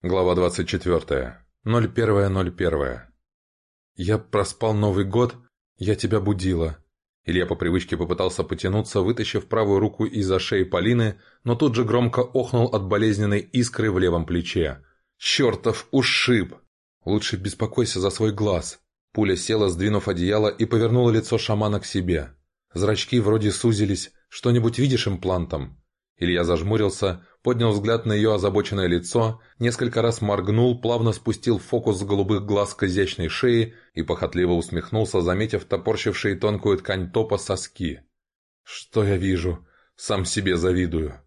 Глава 24. 01.01. «Я проспал Новый год, я тебя будила». Илья по привычке попытался потянуться, вытащив правую руку из-за шеи Полины, но тут же громко охнул от болезненной искры в левом плече. «Чертов ушиб! Лучше беспокойся за свой глаз». Пуля села, сдвинув одеяло, и повернула лицо шамана к себе. Зрачки вроде сузились. «Что-нибудь видишь имплантом?» Илья зажмурился, поднял взгляд на ее озабоченное лицо, несколько раз моргнул, плавно спустил фокус с голубых глаз к изящной шее и похотливо усмехнулся, заметив топорщившие тонкую ткань топа соски. «Что я вижу? Сам себе завидую».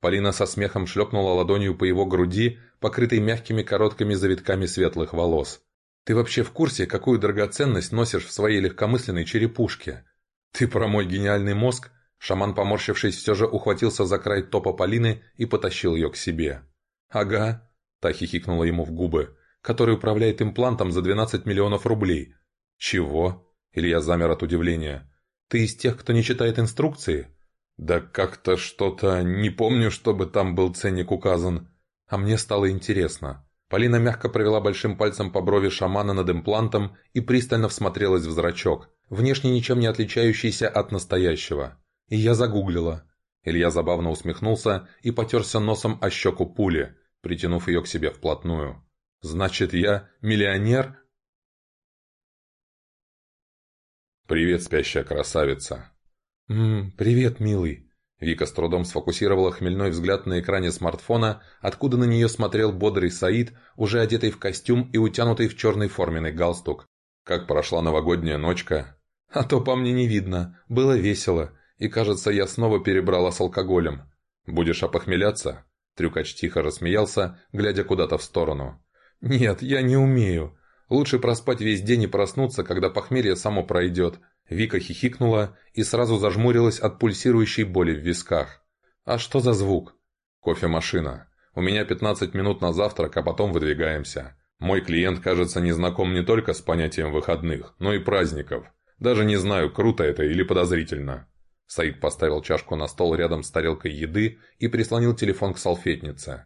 Полина со смехом шлепнула ладонью по его груди, покрытой мягкими короткими завитками светлых волос. «Ты вообще в курсе, какую драгоценность носишь в своей легкомысленной черепушке? Ты про мой гениальный мозг?» Шаман, поморщившись, все же ухватился за край топа Полины и потащил ее к себе. «Ага», – та хихикнула ему в губы, – «который управляет имплантом за 12 миллионов рублей». «Чего?» – Илья замер от удивления. «Ты из тех, кто не читает инструкции?» «Да как-то что-то... Не помню, чтобы там был ценник указан. А мне стало интересно». Полина мягко провела большим пальцем по брови шамана над имплантом и пристально всмотрелась в зрачок, внешне ничем не отличающийся от настоящего. И я загуглила. Илья забавно усмехнулся и потерся носом о щеку пули, притянув ее к себе вплотную. «Значит, я миллионер?» «Привет, спящая красавица!» «Ммм, привет, милый!» Вика с трудом сфокусировала хмельной взгляд на экране смартфона, откуда на нее смотрел бодрый Саид, уже одетый в костюм и утянутый в черный форменный галстук. Как прошла новогодняя ночка? А то по мне не видно. Было весело и, кажется, я снова перебрала с алкоголем. Будешь опохмеляться?» Трюкач тихо рассмеялся, глядя куда-то в сторону. «Нет, я не умею. Лучше проспать весь день и проснуться, когда похмелье само пройдет». Вика хихикнула и сразу зажмурилась от пульсирующей боли в висках. «А что за звук?» «Кофемашина. У меня 15 минут на завтрак, а потом выдвигаемся. Мой клиент, кажется, не знаком не только с понятием выходных, но и праздников. Даже не знаю, круто это или подозрительно». Саид поставил чашку на стол рядом с тарелкой еды и прислонил телефон к салфетнице.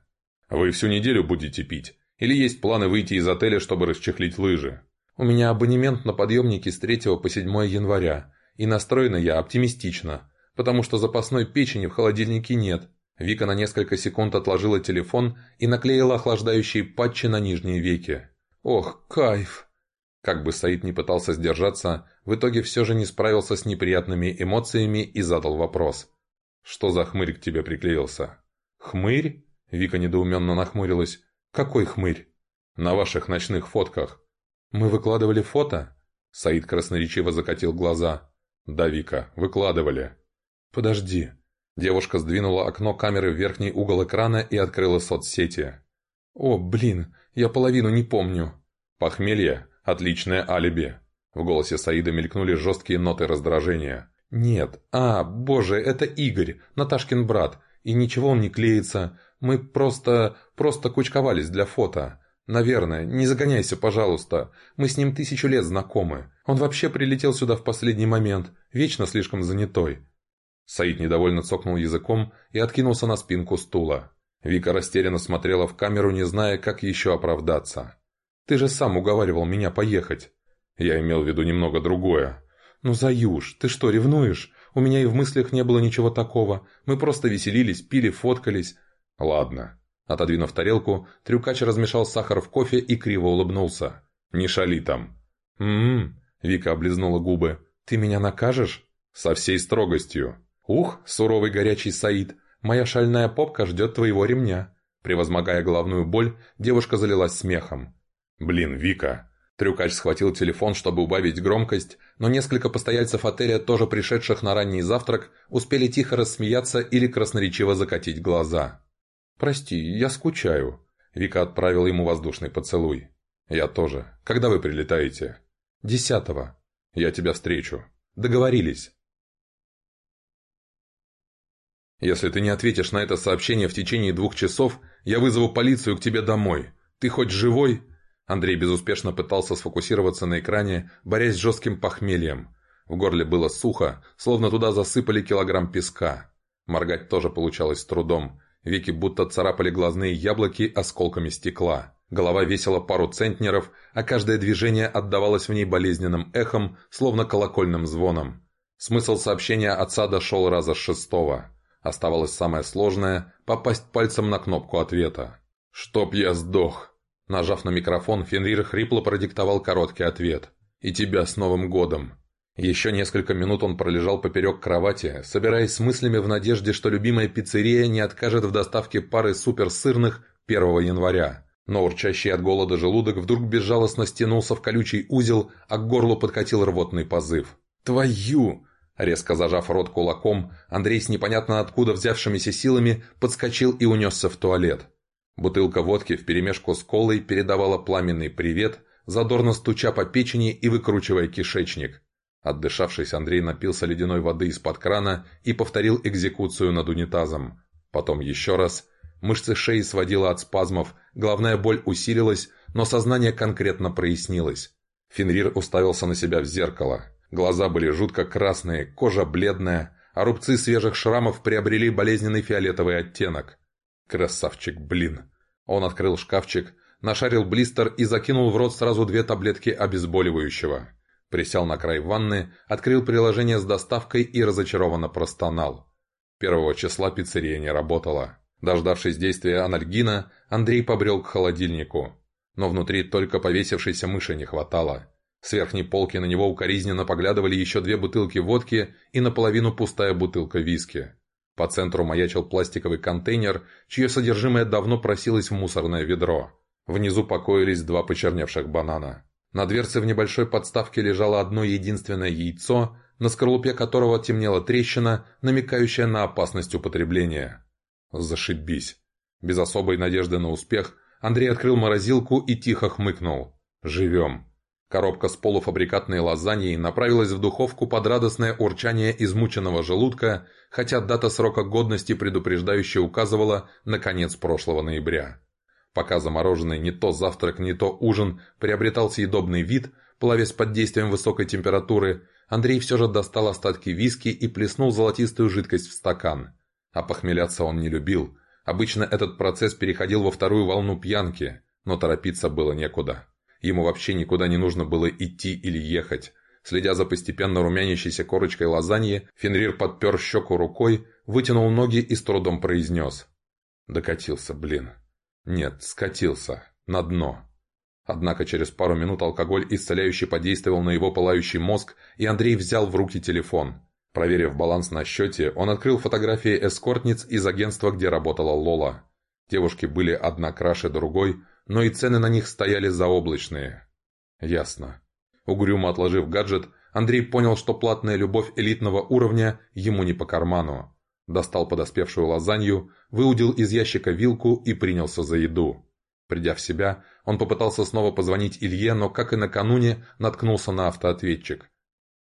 «Вы всю неделю будете пить? Или есть планы выйти из отеля, чтобы расчехлить лыжи?» «У меня абонемент на подъемники с 3 по 7 января, и настроена я оптимистично, потому что запасной печени в холодильнике нет». Вика на несколько секунд отложила телефон и наклеила охлаждающие патчи на нижние веки. «Ох, кайф!» Как бы Саид не пытался сдержаться, в итоге все же не справился с неприятными эмоциями и задал вопрос. «Что за хмырь к тебе приклеился?» «Хмырь?» Вика недоуменно нахмурилась. «Какой хмырь?» «На ваших ночных фотках». «Мы выкладывали фото?» Саид красноречиво закатил глаза. «Да, Вика, выкладывали». «Подожди». Девушка сдвинула окно камеры в верхний угол экрана и открыла соцсети. «О, блин, я половину не помню». «Похмелье Отличное алиби». В голосе Саида мелькнули жесткие ноты раздражения. «Нет. А, боже, это Игорь, Наташкин брат. И ничего он не клеится. Мы просто... просто кучковались для фото. Наверное. Не загоняйся, пожалуйста. Мы с ним тысячу лет знакомы. Он вообще прилетел сюда в последний момент. Вечно слишком занятой». Саид недовольно цокнул языком и откинулся на спинку стула. Вика растерянно смотрела в камеру, не зная, как еще оправдаться. Ты же сам уговаривал меня поехать». Я имел в виду немного другое. «Ну, Заюш, ты что, ревнуешь? У меня и в мыслях не было ничего такого. Мы просто веселились, пили, фоткались». «Ладно». Отодвинув тарелку, трюкач размешал сахар в кофе и криво улыбнулся. «Не шали там». «М-м-м», Вика облизнула губы. «Ты меня накажешь?» «Со всей строгостью». «Ух, суровый горячий Саид, моя шальная попка ждет твоего ремня». Превозмогая головную боль, девушка залилась смехом. «Блин, Вика!» Трюкач схватил телефон, чтобы убавить громкость, но несколько постояльцев отеля, тоже пришедших на ранний завтрак, успели тихо рассмеяться или красноречиво закатить глаза. «Прости, я скучаю». Вика отправила ему воздушный поцелуй. «Я тоже. Когда вы прилетаете?» «Десятого». «Я тебя встречу». «Договорились». «Если ты не ответишь на это сообщение в течение двух часов, я вызову полицию к тебе домой. Ты хоть живой?» Андрей безуспешно пытался сфокусироваться на экране, борясь с жестким похмельем. В горле было сухо, словно туда засыпали килограмм песка. Моргать тоже получалось с трудом. Веки будто царапали глазные яблоки осколками стекла. Голова весила пару центнеров, а каждое движение отдавалось в ней болезненным эхом, словно колокольным звоном. Смысл сообщения отца дошел раза с шестого. Оставалось самое сложное – попасть пальцем на кнопку ответа. «Чтоб я сдох!» Нажав на микрофон, Фенрир хрипло продиктовал короткий ответ. «И тебя с Новым годом!» Еще несколько минут он пролежал поперек кровати, собираясь с мыслями в надежде, что любимая пиццерия не откажет в доставке пары суперсырных 1 января. Но урчащий от голода желудок вдруг безжалостно стянулся в колючий узел, а к горлу подкатил рвотный позыв. «Твою!» Резко зажав рот кулаком, Андрей с непонятно откуда взявшимися силами подскочил и унесся в туалет. Бутылка водки вперемешку с колой передавала пламенный привет, задорно стуча по печени и выкручивая кишечник. Отдышавшись, Андрей напился ледяной воды из-под крана и повторил экзекуцию над унитазом. Потом еще раз. Мышцы шеи сводило от спазмов, головная боль усилилась, но сознание конкретно прояснилось. Фенрир уставился на себя в зеркало. Глаза были жутко красные, кожа бледная, а рубцы свежих шрамов приобрели болезненный фиолетовый оттенок. Красавчик, блин. Он открыл шкафчик, нашарил блистер и закинул в рот сразу две таблетки обезболивающего. Присел на край ванны, открыл приложение с доставкой и разочарованно простонал. Первого числа пиццерия не работала. Дождавшись действия анальгина, Андрей побрел к холодильнику. Но внутри только повесившейся мыши не хватало. С верхней полки на него укоризненно поглядывали еще две бутылки водки и наполовину пустая бутылка виски. По центру маячил пластиковый контейнер, чье содержимое давно просилось в мусорное ведро. Внизу покоились два почерневших банана. На дверце в небольшой подставке лежало одно единственное яйцо, на скорлупе которого темнела трещина, намекающая на опасность употребления. Зашибись. Без особой надежды на успех Андрей открыл морозилку и тихо хмыкнул. «Живем». Коробка с полуфабрикатной лазаньей направилась в духовку под радостное урчание измученного желудка, хотя дата срока годности предупреждающе указывала на конец прошлого ноября. Пока замороженный не то завтрак, не то ужин приобретал съедобный вид, плавясь под действием высокой температуры, Андрей все же достал остатки виски и плеснул золотистую жидкость в стакан. А похмеляться он не любил. Обычно этот процесс переходил во вторую волну пьянки, но торопиться было некуда. Ему вообще никуда не нужно было идти или ехать. Следя за постепенно румянящейся корочкой лазаньи, Фенрир подпер щеку рукой, вытянул ноги и с трудом произнес. Докатился, блин. Нет, скатился. На дно. Однако через пару минут алкоголь исцеляющий подействовал на его пылающий мозг, и Андрей взял в руки телефон. Проверив баланс на счете, он открыл фотографии эскортниц из агентства, где работала Лола. Девушки были одна краше другой, но и цены на них стояли заоблачные. Ясно. Угрюмо отложив гаджет, Андрей понял, что платная любовь элитного уровня ему не по карману. Достал подоспевшую лазанью, выудил из ящика вилку и принялся за еду. Придя в себя, он попытался снова позвонить Илье, но, как и накануне, наткнулся на автоответчик.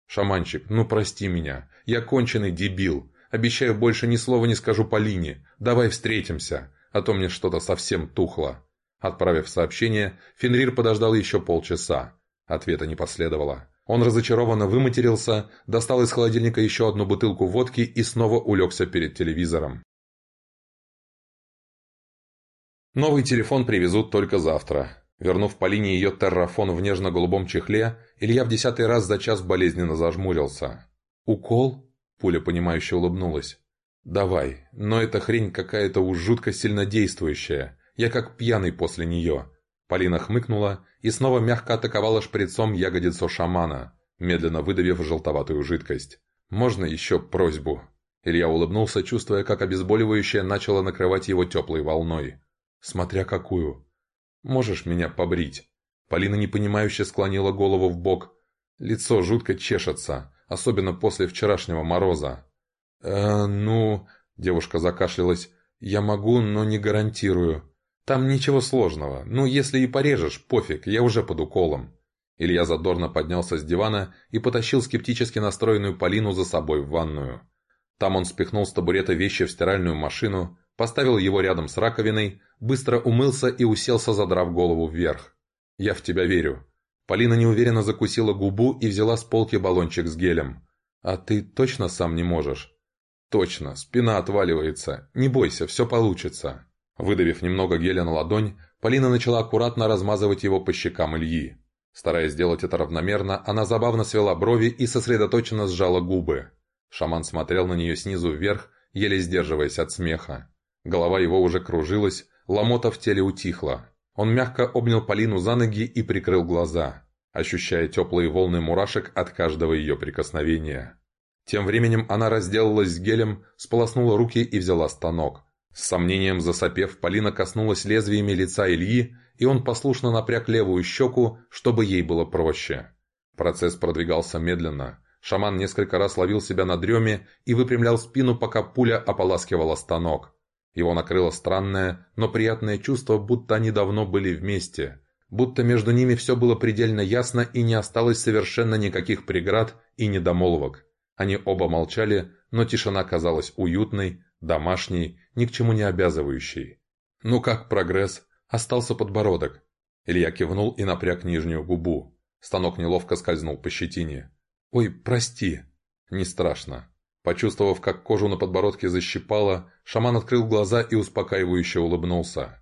«Шаманчик, ну прости меня. Я конченый дебил. Обещаю, больше ни слова не скажу Полине. Давай встретимся, а то мне что-то совсем тухло». Отправив сообщение, Фенрир подождал еще полчаса. Ответа не последовало. Он разочарованно выматерился, достал из холодильника еще одну бутылку водки и снова улегся перед телевизором. Новый телефон привезут только завтра. Вернув Полине ее террафон в нежно-голубом чехле, Илья в десятый раз за час болезненно зажмурился. «Укол?» – пуля понимающе улыбнулась. «Давай, но эта хрень какая-то уж жутко сильнодействующая. Я как пьяный после нее. Полина хмыкнула и снова мягко атаковала шприцом ягодицу шамана, медленно выдавив желтоватую жидкость. «Можно еще просьбу?» Илья улыбнулся, чувствуя, как обезболивающее начало накрывать его теплой волной. «Смотря какую. Можешь меня побрить?» Полина непонимающе склонила голову в бок. Лицо жутко чешется, особенно после вчерашнего мороза. «Э, ну...» – девушка закашлялась. «Я могу, но не гарантирую. «Там ничего сложного. Ну, если и порежешь, пофиг, я уже под уколом». Илья задорно поднялся с дивана и потащил скептически настроенную Полину за собой в ванную. Там он спихнул с табурета вещи в стиральную машину, поставил его рядом с раковиной, быстро умылся и уселся, задрав голову вверх. «Я в тебя верю». Полина неуверенно закусила губу и взяла с полки баллончик с гелем. «А ты точно сам не можешь?» «Точно, спина отваливается. Не бойся, все получится». Выдавив немного геля на ладонь, Полина начала аккуратно размазывать его по щекам Ильи. Стараясь сделать это равномерно, она забавно свела брови и сосредоточенно сжала губы. Шаман смотрел на нее снизу вверх, еле сдерживаясь от смеха. Голова его уже кружилась, ломота в теле утихла. Он мягко обнял Полину за ноги и прикрыл глаза, ощущая теплые волны мурашек от каждого ее прикосновения. Тем временем она разделалась с гелем, сполоснула руки и взяла станок. С сомнением засопев, Полина коснулась лезвиями лица Ильи, и он послушно напряг левую щеку, чтобы ей было проще. Процесс продвигался медленно. Шаман несколько раз ловил себя на дреме и выпрямлял спину, пока пуля ополаскивала станок. Его накрыло странное, но приятное чувство, будто они давно были вместе. Будто между ними все было предельно ясно и не осталось совершенно никаких преград и недомолвок. Они оба молчали, но тишина казалась уютной, домашней, ни к чему не обязывающей. «Ну как прогресс?» Остался подбородок. Илья кивнул и напряг нижнюю губу. Станок неловко скользнул по щетине. «Ой, прости!» «Не страшно». Почувствовав, как кожу на подбородке защипало, шаман открыл глаза и успокаивающе улыбнулся.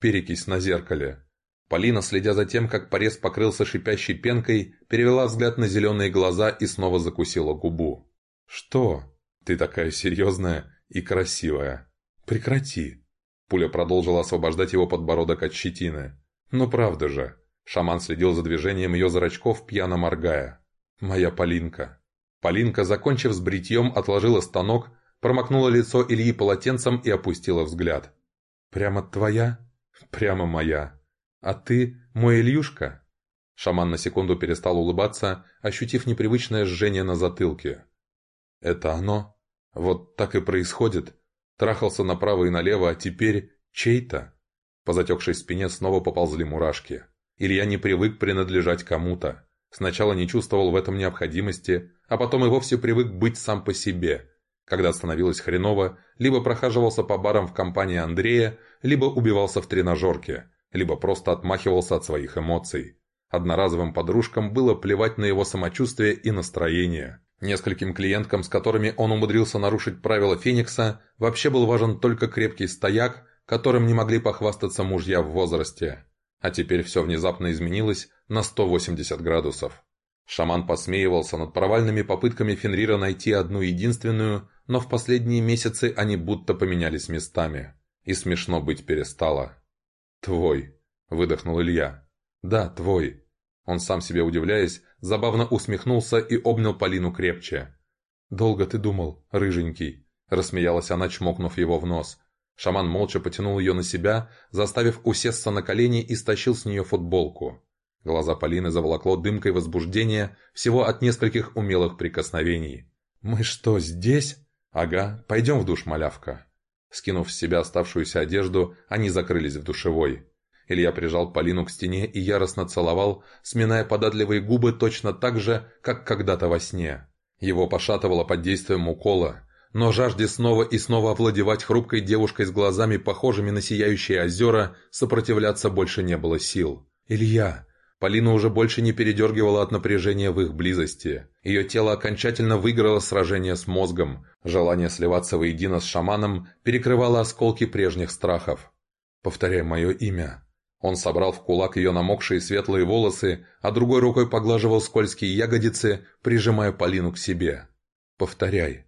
Перекись на зеркале. Полина, следя за тем, как порез покрылся шипящей пенкой, перевела взгляд на зеленые глаза и снова закусила губу. «Что? Ты такая серьезная и красивая. Прекрати!» Пуля продолжила освобождать его подбородок от щетины. «Ну правда же!» Шаман следил за движением ее зрачков, пьяно моргая. «Моя Полинка!» Полинка, закончив с бритьем, отложила станок, промокнула лицо Ильи полотенцем и опустила взгляд. «Прямо твоя?» «Прямо моя. А ты мой Ильюшка?» Шаман на секунду перестал улыбаться, ощутив непривычное жжение на затылке. «Это оно? Вот так и происходит. Трахался направо и налево, а теперь чей-то?» По затекшей спине снова поползли мурашки. Илья не привык принадлежать кому-то. Сначала не чувствовал в этом необходимости, а потом и вовсе привык быть сам по себе. Когда становилось хреново, либо прохаживался по барам в компании Андрея, либо убивался в тренажерке, либо просто отмахивался от своих эмоций. Одноразовым подружкам было плевать на его самочувствие и настроение. Нескольким клиенткам, с которыми он умудрился нарушить правила Феникса, вообще был важен только крепкий стояк, которым не могли похвастаться мужья в возрасте. А теперь все внезапно изменилось на 180 градусов. Шаман посмеивался над провальными попытками Фенрира найти одну единственную, но в последние месяцы они будто поменялись местами. И смешно быть перестало. «Твой», — выдохнул Илья. «Да, твой». Он сам себе удивляясь, забавно усмехнулся и обнял Полину крепче. «Долго ты думал, рыженький?» — рассмеялась она, чмокнув его в нос. Шаман молча потянул ее на себя, заставив усесться на колени и стащил с нее футболку. Глаза Полины заволокло дымкой возбуждения всего от нескольких умелых прикосновений. «Мы что, здесь?» «Ага, пойдем в душ, малявка». Скинув с себя оставшуюся одежду, они закрылись в душевой. Илья прижал Полину к стене и яростно целовал, сминая податливые губы точно так же, как когда-то во сне. Его пошатывало под действием укола, но жажде снова и снова овладевать хрупкой девушкой с глазами, похожими на сияющие озера, сопротивляться больше не было сил. «Илья!» Полина уже больше не передергивала от напряжения в их близости. Ее тело окончательно выиграло сражение с мозгом. Желание сливаться воедино с шаманом перекрывало осколки прежних страхов. «Повторяй мое имя». Он собрал в кулак ее намокшие светлые волосы, а другой рукой поглаживал скользкие ягодицы, прижимая Полину к себе. «Повторяй».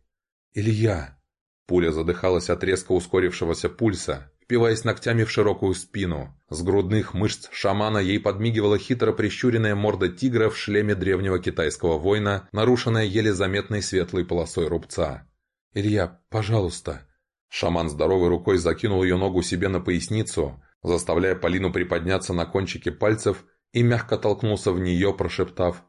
«Илья!» Пуля задыхалась от резко ускорившегося пульса, впиваясь ногтями в широкую спину. С грудных мышц шамана ей подмигивала хитро прищуренная морда тигра в шлеме древнего китайского воина, нарушенная еле заметной светлой полосой рубца. «Илья, пожалуйста!» Шаман здоровой рукой закинул ее ногу себе на поясницу, заставляя Полину приподняться на кончике пальцев и мягко толкнулся в нее, прошептав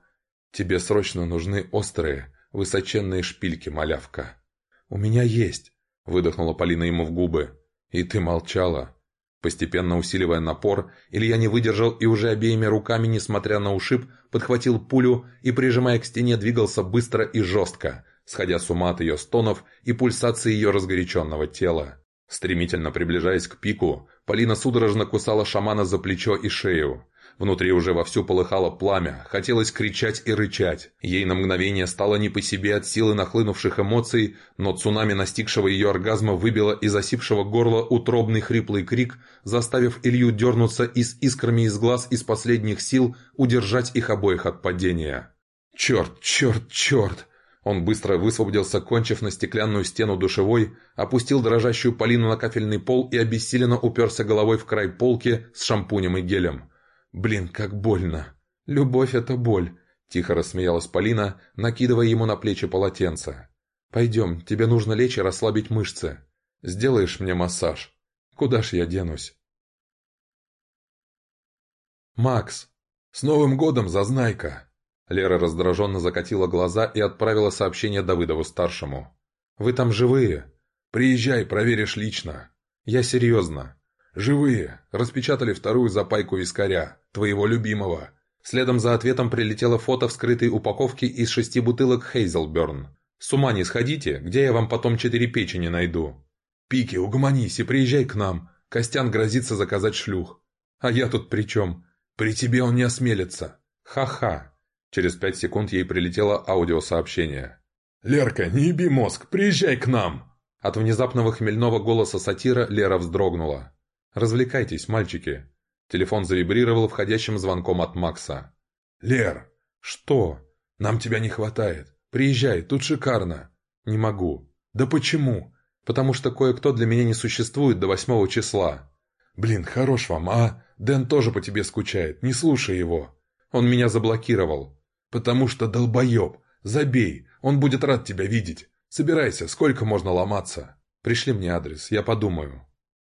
«Тебе срочно нужны острые, высоченные шпильки, малявка». «У меня есть», — выдохнула Полина ему в губы. «И ты молчала». Постепенно усиливая напор, Илья не выдержал и уже обеими руками, несмотря на ушиб, подхватил пулю и, прижимая к стене, двигался быстро и жестко, сходя с ума от ее стонов и пульсации ее разгоряченного тела. Стремительно приближаясь к пику, Полина судорожно кусала шамана за плечо и шею. Внутри уже вовсю полыхало пламя, хотелось кричать и рычать. Ей на мгновение стало не по себе от силы нахлынувших эмоций, но цунами настигшего ее оргазма выбило из осипшего горла утробный хриплый крик, заставив Илью дернуться и с искрами из глаз из последних сил удержать их обоих от падения. «Черт, черт, черт!» Он быстро высвободился, кончив на стеклянную стену душевой, опустил дрожащую Полину на кафельный пол и обессиленно уперся головой в край полки с шампунем и гелем. «Блин, как больно! Любовь — это боль!» — тихо рассмеялась Полина, накидывая ему на плечи полотенце. «Пойдем, тебе нужно лечь и расслабить мышцы. Сделаешь мне массаж? Куда ж я денусь?» «Макс! С Новым годом, зазнайка!» Лера раздраженно закатила глаза и отправила сообщение Давыдову-старшему. «Вы там живые? Приезжай, проверишь лично. Я серьезно. «Живые! Распечатали вторую запайку вискаря, твоего любимого!» Следом за ответом прилетело фото вскрытой упаковки из шести бутылок Хейзелберн. «С ума не сходите, где я вам потом четыре печени найду?» «Пики, угомонись и приезжай к нам. Костян грозится заказать шлюх». «А я тут при чем?» «При тебе он не осмелится». «Ха-ха». Через пять секунд ей прилетело аудиосообщение. «Лерка, не еби мозг, приезжай к нам!» От внезапного хмельного голоса сатира Лера вздрогнула. «Развлекайтесь, мальчики». Телефон завибрировал входящим звонком от Макса. «Лер!» «Что?» «Нам тебя не хватает. Приезжай, тут шикарно». «Не могу». «Да почему?» «Потому что кое-кто для меня не существует до восьмого числа». «Блин, хорош вам, а? Дэн тоже по тебе скучает, не слушай его». «Он меня заблокировал». «Потому что долбоеб. Забей, он будет рад тебя видеть. Собирайся, сколько можно ломаться?» «Пришли мне адрес, я подумаю».